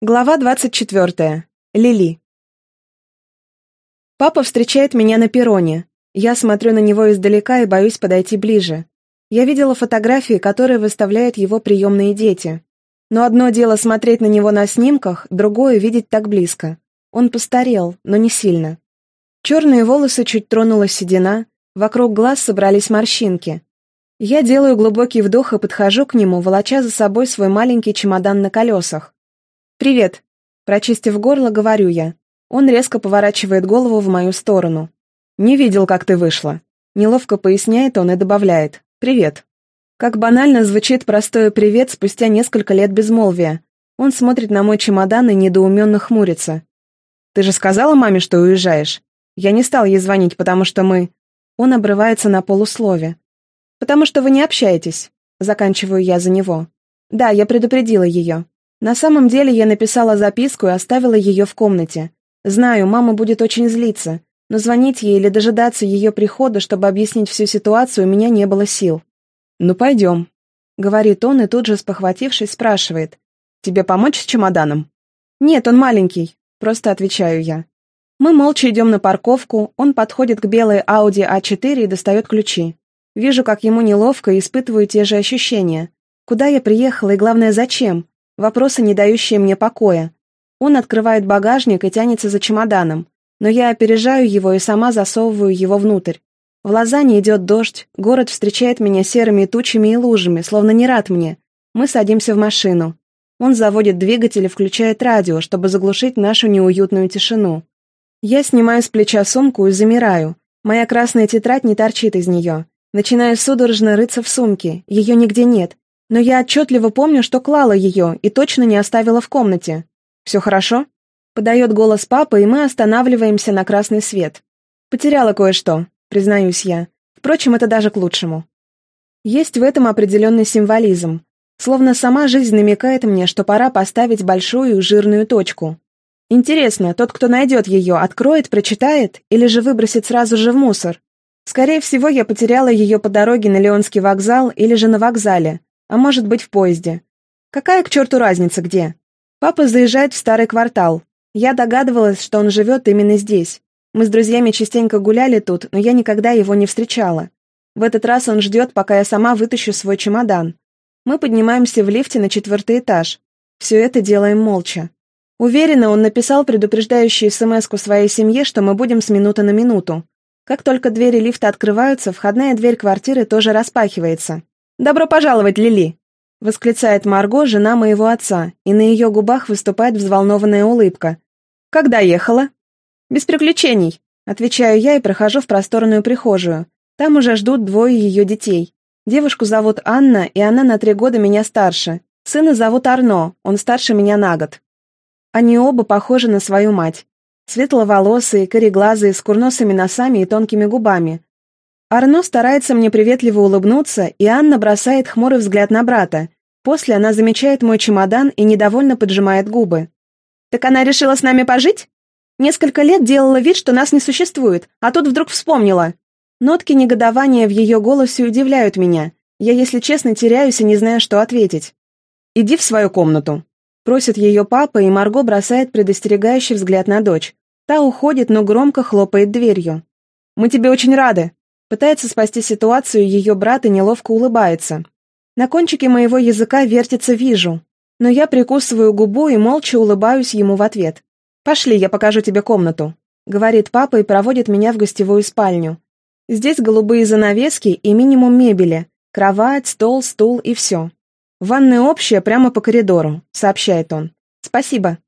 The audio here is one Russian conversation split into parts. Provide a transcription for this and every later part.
Глава 24. Лили. Папа встречает меня на перроне. Я смотрю на него издалека и боюсь подойти ближе. Я видела фотографии, которые выставляют его приемные дети. Но одно дело смотреть на него на снимках, другое — видеть так близко. Он постарел, но не сильно. Черные волосы чуть тронула седина, вокруг глаз собрались морщинки. Я делаю глубокий вдох и подхожу к нему, волоча за собой свой маленький чемодан на колесах. «Привет!» Прочистив горло, говорю я. Он резко поворачивает голову в мою сторону. «Не видел, как ты вышла». Неловко поясняет он и добавляет. «Привет». Как банально звучит простое «привет» спустя несколько лет безмолвия. Он смотрит на мой чемодан и недоуменно хмурится. «Ты же сказала маме, что уезжаешь?» Я не стал ей звонить, потому что мы... Он обрывается на полуслове. «Потому что вы не общаетесь», — заканчиваю я за него. «Да, я предупредила ее. На самом деле я написала записку и оставила ее в комнате. Знаю, мама будет очень злиться, но звонить ей или дожидаться ее прихода, чтобы объяснить всю ситуацию, у меня не было сил. «Ну, пойдем», — говорит он и тут же, спохватившись, спрашивает. «Тебе помочь с чемоданом?» «Нет, он маленький», — просто отвечаю я. Мы молча идем на парковку, он подходит к белой Audi A4 и достает ключи. Вижу, как ему неловко и испытываю те же ощущения. Куда я приехала и, главное, зачем? Вопросы, не дающие мне покоя. Он открывает багажник и тянется за чемоданом, но я опережаю его и сама засовываю его внутрь. В Лозанне идет дождь, город встречает меня серыми тучами и лужами, словно не рад мне. Мы садимся в машину. Он заводит двигатель и включает радио, чтобы заглушить нашу неуютную тишину. Я снимаю с плеча сумку и замираю. Моя красная тетрадь не торчит из нее. Начинаю судорожно рыться в сумке, ее нигде нет. Но я отчетливо помню, что клала ее и точно не оставила в комнате. «Все хорошо?» Подает голос папы, и мы останавливаемся на красный свет. «Потеряла кое-что», признаюсь я. Впрочем, это даже к лучшему. Есть в этом определенный символизм. Словно сама жизнь намекает мне, что пора поставить большую жирную точку. Интересно, тот, кто найдет ее, откроет, прочитает или же выбросит сразу же в мусор? Скорее всего, я потеряла ее по дороге на Леонский вокзал или же на вокзале, а может быть в поезде. Какая к черту разница где? Папа заезжает в старый квартал. Я догадывалась, что он живет именно здесь. Мы с друзьями частенько гуляли тут, но я никогда его не встречала. В этот раз он ждет, пока я сама вытащу свой чемодан. Мы поднимаемся в лифте на четвертый этаж. Все это делаем молча. Уверена, он написал предупреждающую смс своей семье, что мы будем с минуты на минуту. Как только двери лифта открываются, входная дверь квартиры тоже распахивается. «Добро пожаловать, Лили!» — восклицает Марго, жена моего отца, и на ее губах выступает взволнованная улыбка. «Когда ехала?» «Без приключений», — отвечаю я и прохожу в просторную прихожую. Там уже ждут двое ее детей. Девушку зовут Анна, и она на три года меня старше. Сына зовут Арно, он старше меня на год. Они оба похожи на свою мать. Светловолосые, кореглазые, с курносыми носами и тонкими губами. Арно старается мне приветливо улыбнуться, и Анна бросает хмурый взгляд на брата. После она замечает мой чемодан и недовольно поджимает губы. «Так она решила с нами пожить? Несколько лет делала вид, что нас не существует, а тут вдруг вспомнила». Нотки негодования в ее голосе удивляют меня. Я, если честно, теряюсь и не знаю, что ответить. «Иди в свою комнату», — просит ее папа, и Марго бросает предостерегающий взгляд на дочь. Та уходит, но громко хлопает дверью. «Мы тебе очень рады», Пытается спасти ситуацию ее брат и неловко улыбается. На кончике моего языка вертится «вижу», но я прикусываю губу и молча улыбаюсь ему в ответ. «Пошли, я покажу тебе комнату», — говорит папа и проводит меня в гостевую спальню. Здесь голубые занавески и минимум мебели, кровать, стол, стул и все. «Ванная общая прямо по коридору», — сообщает он. «Спасибо».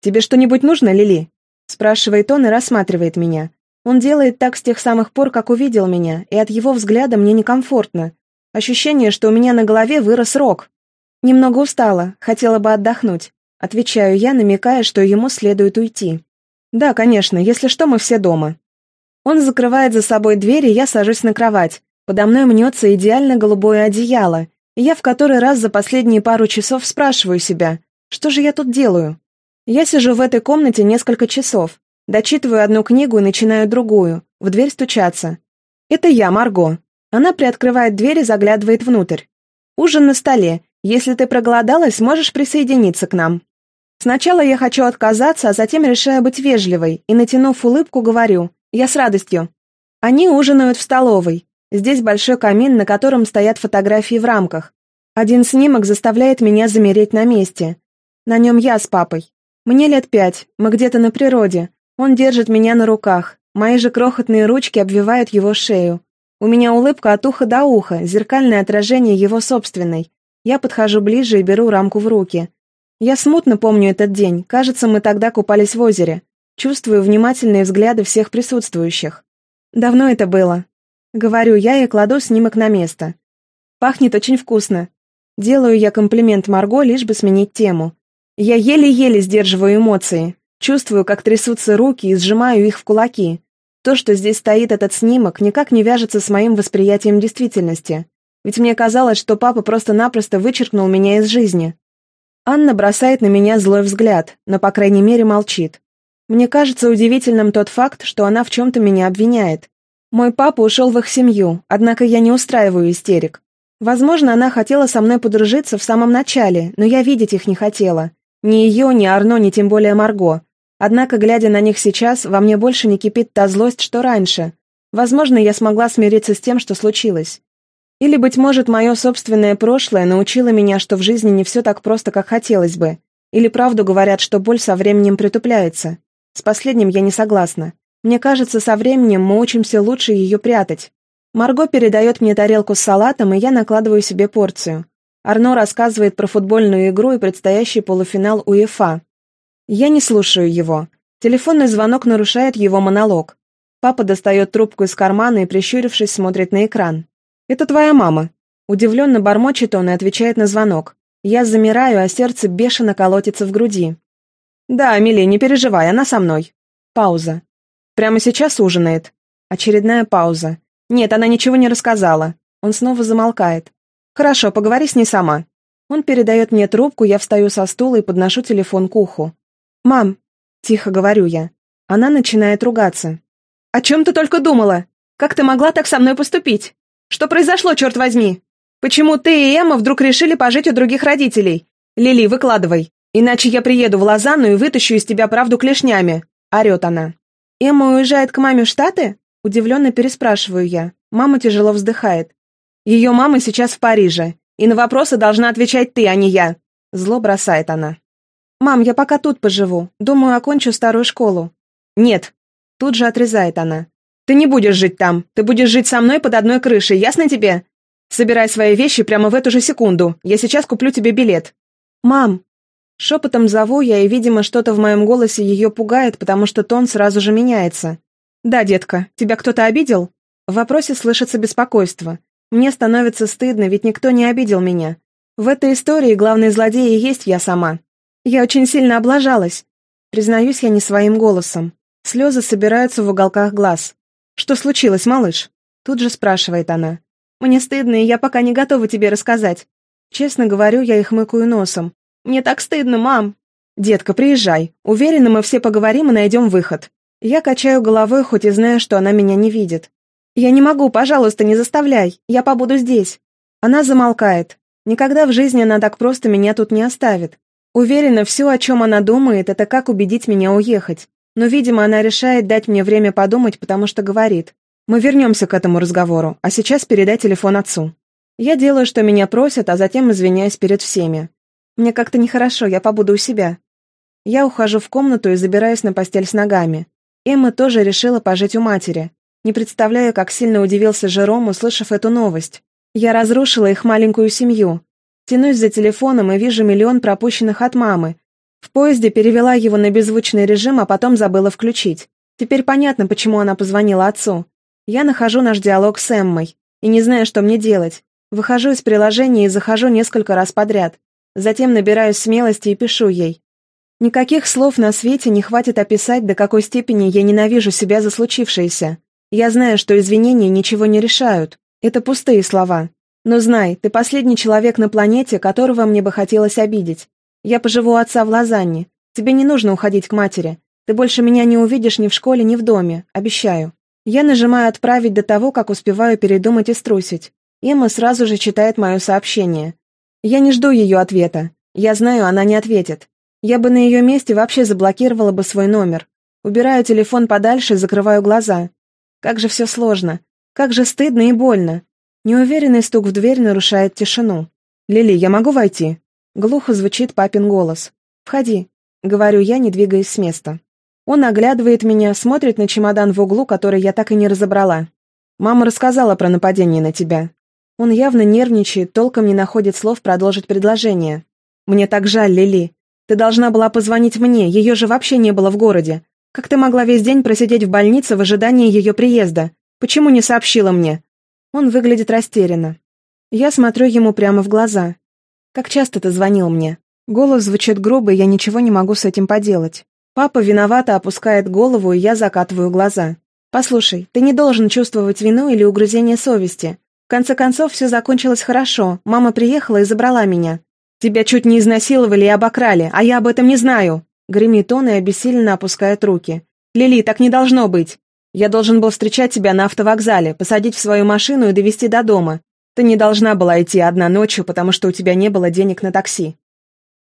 «Тебе что-нибудь нужно, Лили?» — спрашивает он и рассматривает меня. Он делает так с тех самых пор, как увидел меня, и от его взгляда мне некомфортно. Ощущение, что у меня на голове вырос рог. Немного устала, хотела бы отдохнуть. Отвечаю я, намекая, что ему следует уйти. Да, конечно, если что, мы все дома. Он закрывает за собой дверь, и я сажусь на кровать. Подо мной мнется идеально голубое одеяло, и я в который раз за последние пару часов спрашиваю себя, что же я тут делаю? Я сижу в этой комнате несколько часов, Дочитываю одну книгу и начинаю другую. В дверь стучаться. Это я, Марго. Она приоткрывает дверь и заглядывает внутрь. Ужин на столе. Если ты проголодалась, можешь присоединиться к нам. Сначала я хочу отказаться, а затем решаю быть вежливой и, натянув улыбку, говорю «Я с радостью». Они ужинают в столовой. Здесь большой камин, на котором стоят фотографии в рамках. Один снимок заставляет меня замереть на месте. На нем я с папой. Мне лет пять, мы где-то на природе. Он держит меня на руках. Мои же крохотные ручки обвивают его шею. У меня улыбка от уха до уха, зеркальное отражение его собственной. Я подхожу ближе и беру рамку в руки. Я смутно помню этот день, кажется, мы тогда купались в озере. Чувствую внимательные взгляды всех присутствующих. Давно это было. Говорю я и кладу снимок на место. Пахнет очень вкусно. Делаю я комплимент Марго, лишь бы сменить тему. Я еле-еле сдерживаю эмоции. Чувствую, как трясутся руки и сжимаю их в кулаки. То, что здесь стоит этот снимок, никак не вяжется с моим восприятием действительности. Ведь мне казалось, что папа просто-напросто вычеркнул меня из жизни. Анна бросает на меня злой взгляд, но, по крайней мере, молчит. Мне кажется удивительным тот факт, что она в чем-то меня обвиняет. Мой папа ушел в их семью, однако я не устраиваю истерик. Возможно, она хотела со мной подружиться в самом начале, но я видеть их не хотела. Ни ее, ни Арно, ни тем более Марго. Однако, глядя на них сейчас, во мне больше не кипит та злость, что раньше. Возможно, я смогла смириться с тем, что случилось. Или, быть может, мое собственное прошлое научило меня, что в жизни не все так просто, как хотелось бы. Или правду говорят, что боль со временем притупляется. С последним я не согласна. Мне кажется, со временем мы учимся лучше ее прятать. Марго передает мне тарелку с салатом, и я накладываю себе порцию. Арно рассказывает про футбольную игру и предстоящий полуфинал УЕФА. Я не слушаю его. Телефонный звонок нарушает его монолог. Папа достает трубку из кармана и, прищурившись, смотрит на экран. «Это твоя мама». Удивленно бормочет он и отвечает на звонок. Я замираю, а сердце бешено колотится в груди. «Да, Амелия, не переживай, она со мной». Пауза. «Прямо сейчас ужинает». Очередная пауза. «Нет, она ничего не рассказала». Он снова замолкает. «Хорошо, поговори с ней сама». Он передает мне трубку, я встаю со стула и подношу телефон к уху. «Мам», — тихо говорю я. Она начинает ругаться. «О чем ты только думала? Как ты могла так со мной поступить? Что произошло, черт возьми? Почему ты и Эмма вдруг решили пожить у других родителей? Лили, выкладывай. Иначе я приеду в Лозанну и вытащу из тебя правду клешнями. Орет она. Эмма уезжает к маме в Штаты? Удивленно переспрашиваю я. Мама тяжело вздыхает. Ее мама сейчас в Париже. И на вопросы должна отвечать ты, а не я. Зло бросает она. «Мам, я пока тут поживу. Думаю, окончу старую школу». «Нет». Тут же отрезает она. Ты не будешь жить там. Ты будешь жить со мной под одной крышей, ясно тебе? Собирай свои вещи прямо в эту же секунду. Я сейчас куплю тебе билет. Мам. Шепотом зову я, и, видимо, что-то в моем голосе ее пугает, потому что тон сразу же меняется. «Да, детка, тебя кто-то обидел?» В вопросе слышится беспокойство. Мне становится стыдно, ведь никто не обидел меня. В этой истории главный злодей и есть я сама. Я очень сильно облажалась. Признаюсь я не своим голосом. Слезы собираются в уголках глаз. «Что случилось, малыш?» Тут же спрашивает она. «Мне стыдно, и я пока не готова тебе рассказать. Честно говорю, я их мыкаю носом. Мне так стыдно, мам!» «Детка, приезжай. Уверена, мы все поговорим и найдем выход». Я качаю головой, хоть и знаю, что она меня не видит. «Я не могу, пожалуйста, не заставляй. Я побуду здесь». Она замолкает. Никогда в жизни она так просто меня тут не оставит. Уверена, все, о чем она думает, это как убедить меня уехать. Но, видимо, она решает дать мне время подумать, потому что говорит. Мы вернемся к этому разговору, а сейчас передай телефон отцу. Я делаю, что меня просят, а затем извиняюсь перед всеми. Мне как-то нехорошо, я побуду у себя. Я ухожу в комнату и забираюсь на постель с ногами. Эмма тоже решила пожить у матери. Не представляю, как сильно удивился Жером, услышав эту новость. Я разрушила их маленькую семью. Тянусь за телефоном и вижу миллион пропущенных от мамы, в поезде перевела его на беззвучный режим, а потом забыла включить. Теперь понятно, почему она позвонила отцу. Я нахожу наш диалог с Эммой и не знаю, что мне делать. Выхожу из приложения и захожу несколько раз подряд. Затем набираю смелости и пишу ей. Никаких слов на свете не хватит описать, до какой степени я ненавижу себя за случившееся. Я знаю, что извинения ничего не решают. Это пустые слова. Но знай, ты последний человек на планете, которого мне бы хотелось обидеть. Я поживу отца в Лозанне. Тебе не нужно уходить к матери. Ты больше меня не увидишь ни в школе, ни в доме. Обещаю. Я нажимаю «Отправить» до того, как успеваю передумать и струсить. Эмма сразу же читает мое сообщение. Я не жду ее ответа. Я знаю, она не ответит. Я бы на ее месте вообще заблокировала бы свой номер. Убираю телефон подальше и закрываю глаза. Как же все сложно. Как же стыдно и больно. Неуверенный стук в дверь нарушает тишину. «Лили, я могу войти?» Глухо звучит папин голос. «Входи», — говорю я, не двигаясь с места. Он оглядывает меня, смотрит на чемодан в углу, который я так и не разобрала. «Мама рассказала про нападение на тебя». Он явно нервничает, толком не находит слов продолжить предложение. «Мне так жаль, Лили. Ты должна была позвонить мне, ее же вообще не было в городе. Как ты могла весь день просидеть в больнице в ожидании ее приезда? Почему не сообщила мне?» Он выглядит растерянно. Я смотрю ему прямо в глаза. «Как часто ты звонил мне?» Голос звучит грубо, и я ничего не могу с этим поделать. Папа виновато опускает голову, и я закатываю глаза. «Послушай, ты не должен чувствовать вину или угрызение совести. В конце концов, все закончилось хорошо. Мама приехала и забрала меня. Тебя чуть не изнасиловали и обокрали, а я об этом не знаю!» Гремит он и обессиленно опускает руки. «Лили, так не должно быть. Я должен был встречать тебя на автовокзале, посадить в свою машину и довести до дома. Ты не должна была идти одна ночью, потому что у тебя не было денег на такси.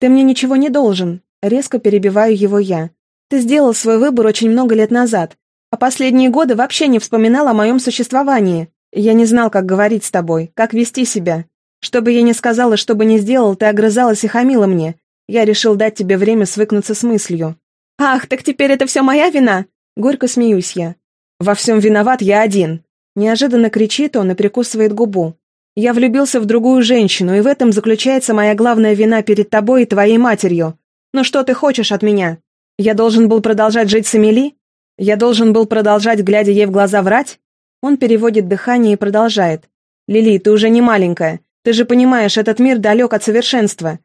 Ты мне ничего не должен. Резко перебиваю его я. Ты сделал свой выбор очень много лет назад, а последние годы вообще не вспоминал о моем существовании. Я не знал, как говорить с тобой, как вести себя. Что бы я ни сказала, что бы ни сделал, ты огрызалась и хамила мне. Я решил дать тебе время свыкнуться с мыслью. «Ах, так теперь это все моя вина?» Горько смеюсь я. «Во всем виноват я один!» Неожиданно кричит он и прикусывает губу. «Я влюбился в другую женщину, и в этом заключается моя главная вина перед тобой и твоей матерью. Но что ты хочешь от меня? Я должен был продолжать жить с Эмили? Я должен был продолжать, глядя ей в глаза, врать?» Он переводит дыхание и продолжает. «Лили, ты уже не маленькая. Ты же понимаешь, этот мир далек от совершенства.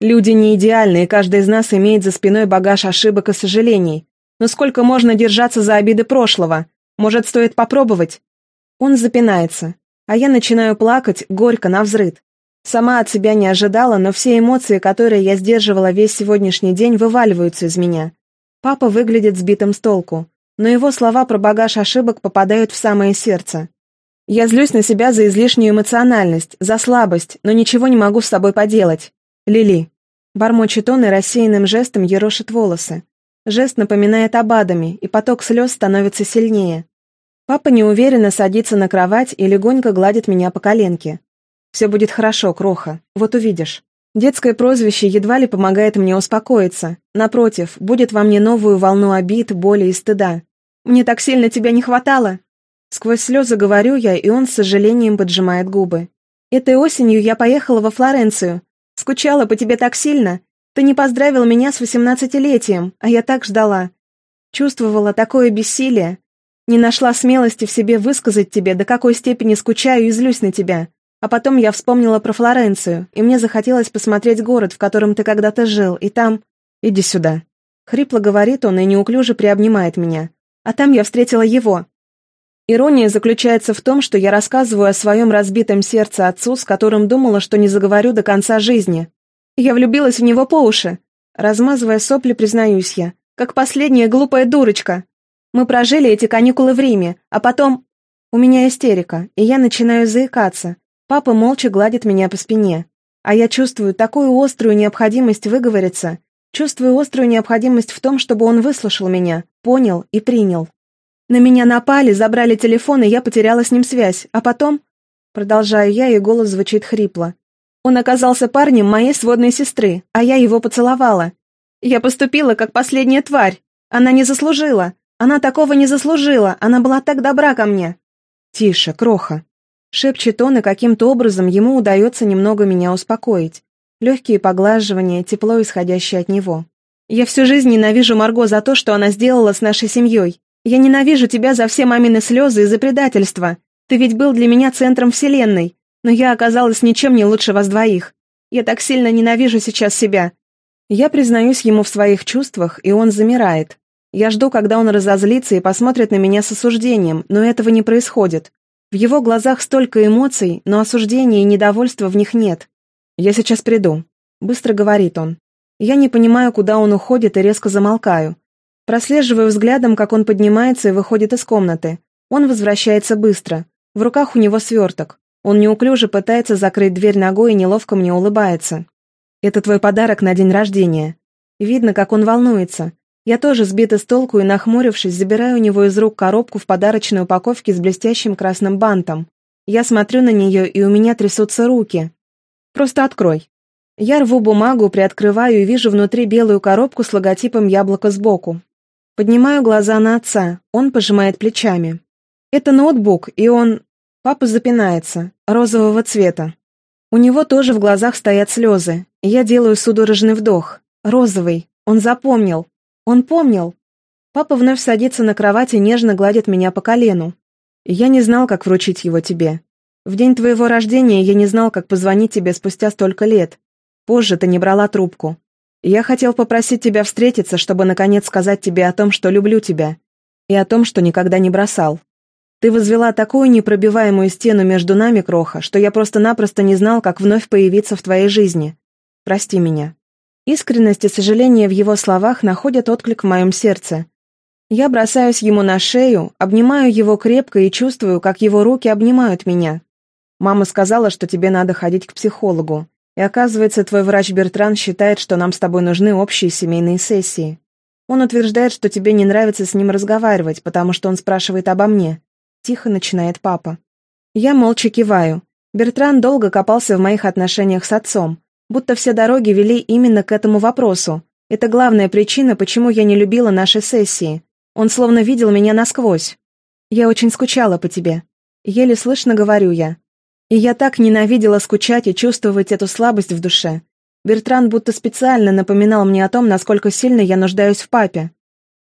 Люди не идеальны, и каждый из нас имеет за спиной багаж ошибок и сожалений. Но сколько можно держаться за обиды прошлого? Может, стоит попробовать?» Он запинается, а я начинаю плакать горько на взрыд. Сама от себя не ожидала, но все эмоции, которые я сдерживала весь сегодняшний день, вываливаются из меня. Папа выглядит сбитым с толку, но его слова про багаж ошибок попадают в самое сердце. Я злюсь на себя за излишнюю эмоциональность, за слабость, но ничего не могу с собой поделать. Лили. Бормочет он и рассеянным жестом ерошит волосы. Жест напоминает об Адаме, и поток слез становится сильнее. Папа неуверенно садится на кровать и легонько гладит меня по коленке. «Все будет хорошо, Кроха, вот увидишь». Детское прозвище едва ли помогает мне успокоиться. Напротив, будет во мне новую волну обид, боли и стыда. «Мне так сильно тебя не хватало!» Сквозь слезы говорю я, и он с сожалением поджимает губы. «Этой осенью я поехала во Флоренцию. Скучала по тебе так сильно. Ты не поздравил меня с восемнадцатилетием, а я так ждала. Чувствовала такое бессилие. Не нашла смелости в себе высказать тебе, до какой степени скучаю и злюсь на тебя. А потом я вспомнила про Флоренцию, и мне захотелось посмотреть город, в котором ты когда-то жил, и там... Иди сюда. Хрипло говорит он и неуклюже приобнимает меня. А там я встретила его. Ирония заключается в том, что я рассказываю о своем разбитом сердце отцу, с которым думала, что не заговорю до конца жизни. Я влюбилась в него по уши. Размазывая сопли, признаюсь я. Как последняя глупая дурочка. Мы прожили эти каникулы в Риме, а потом... У меня истерика, и я начинаю заикаться. Папа молча гладит меня по спине. А я чувствую такую острую необходимость выговориться. Чувствую острую необходимость в том, чтобы он выслушал меня, понял и принял. На меня напали, забрали телефон, и я потеряла с ним связь. А потом... Продолжаю я, и голос звучит хрипло. Он оказался парнем моей сводной сестры, а я его поцеловала. Я поступила, как последняя тварь. Она не заслужила. Она такого не заслужила. Она была так добра ко мне. Тише, кроха. Шепчет он, и каким-то образом ему удается немного меня успокоить. Легкие поглаживания, тепло, исходящее от него. Я всю жизнь ненавижу Марго за то, что она сделала с нашей семьей. Я ненавижу тебя за все мамины слезы и за предательство. Ты ведь был для меня центром вселенной но я оказалась ничем не лучше вас двоих. Я так сильно ненавижу сейчас себя. Я признаюсь ему в своих чувствах, и он замирает. Я жду, когда он разозлится и посмотрит на меня с осуждением, но этого не происходит. В его глазах столько эмоций, но осуждения и недовольства в них нет. «Я сейчас приду», — быстро говорит он. Я не понимаю, куда он уходит, и резко замолкаю. Прослеживаю взглядом, как он поднимается и выходит из комнаты. Он возвращается быстро. В руках у него сверток. Он неуклюже пытается закрыть дверь ногой и неловко мне улыбается. «Это твой подарок на день рождения». Видно, как он волнуется. Я тоже сбита с толку и, нахмурившись, забираю у него из рук коробку в подарочной упаковке с блестящим красным бантом. Я смотрю на нее, и у меня трясутся руки. Просто открой. Я рву бумагу, приоткрываю и вижу внутри белую коробку с логотипом яблока сбоку. Поднимаю глаза на отца, он пожимает плечами. Это ноутбук, и он... Папа запинается, розового цвета. У него тоже в глазах стоят слезы. Я делаю судорожный вдох. Розовый. Он запомнил. Он помнил. Папа вновь садится на кровать и нежно гладит меня по колену. Я не знал, как вручить его тебе. В день твоего рождения я не знал, как позвонить тебе спустя столько лет. Позже ты не брала трубку. Я хотел попросить тебя встретиться, чтобы наконец сказать тебе о том, что люблю тебя. И о том, что никогда не бросал. Ты возвела такую непробиваемую стену между нами, Кроха, что я просто-напросто не знал, как вновь появиться в твоей жизни. Прости меня. Искренность и сожаление в его словах находят отклик в моем сердце. Я бросаюсь ему на шею, обнимаю его крепко и чувствую, как его руки обнимают меня. Мама сказала, что тебе надо ходить к психологу. И оказывается, твой врач Бертран считает, что нам с тобой нужны общие семейные сессии. Он утверждает, что тебе не нравится с ним разговаривать, потому что он спрашивает обо мне. Тихо начинает папа. Я молча киваю. Бертран долго копался в моих отношениях с отцом. Будто все дороги вели именно к этому вопросу. Это главная причина, почему я не любила наши сессии. Он словно видел меня насквозь. Я очень скучала по тебе. Еле слышно говорю я. И я так ненавидела скучать и чувствовать эту слабость в душе. Бертран будто специально напоминал мне о том, насколько сильно я нуждаюсь в папе.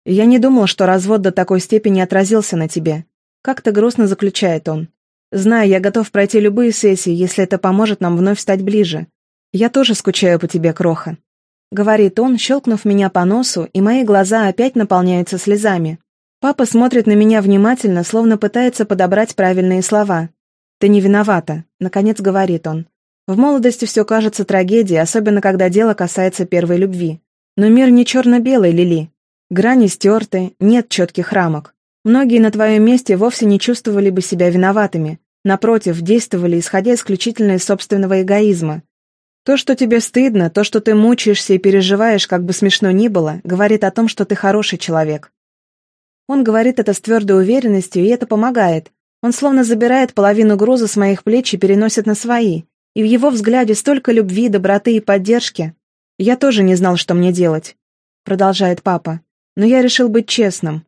Я не думал, что развод до такой степени отразился на тебе. Как-то грустно заключает он. Знаю, я готов пройти любые сессии, если это поможет нам вновь стать ближе. «Я тоже скучаю по тебе, Кроха», — говорит он, щелкнув меня по носу, и мои глаза опять наполняются слезами. Папа смотрит на меня внимательно, словно пытается подобрать правильные слова. «Ты не виновата», — наконец говорит он. В молодости все кажется трагедией, особенно когда дело касается первой любви. Но мир не черно-белый, Лили. Грани стерты, нет четких рамок. Многие на твоем месте вовсе не чувствовали бы себя виноватыми. Напротив, действовали, исходя исключительно из собственного эгоизма. То, что тебе стыдно, то, что ты мучаешься и переживаешь, как бы смешно ни было, говорит о том, что ты хороший человек. Он говорит это с твердой уверенностью, и это помогает. Он словно забирает половину груза с моих плеч и переносит на свои. И в его взгляде столько любви, доброты и поддержки. Я тоже не знал, что мне делать. Продолжает папа. Но я решил быть честным.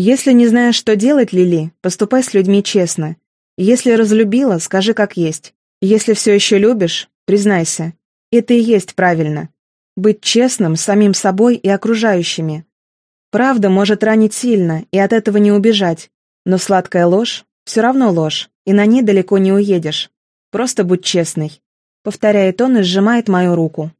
Если не знаешь, что делать, Лили, поступай с людьми честно. Если разлюбила, скажи как есть. Если все еще любишь, Признайся, это и есть правильно. Быть честным с самим собой и окружающими. Правда может ранить сильно, и от этого не убежать. Но сладкая ложь — все равно ложь, и на ней далеко не уедешь. Просто будь честный. Повторяет он и сжимает мою руку.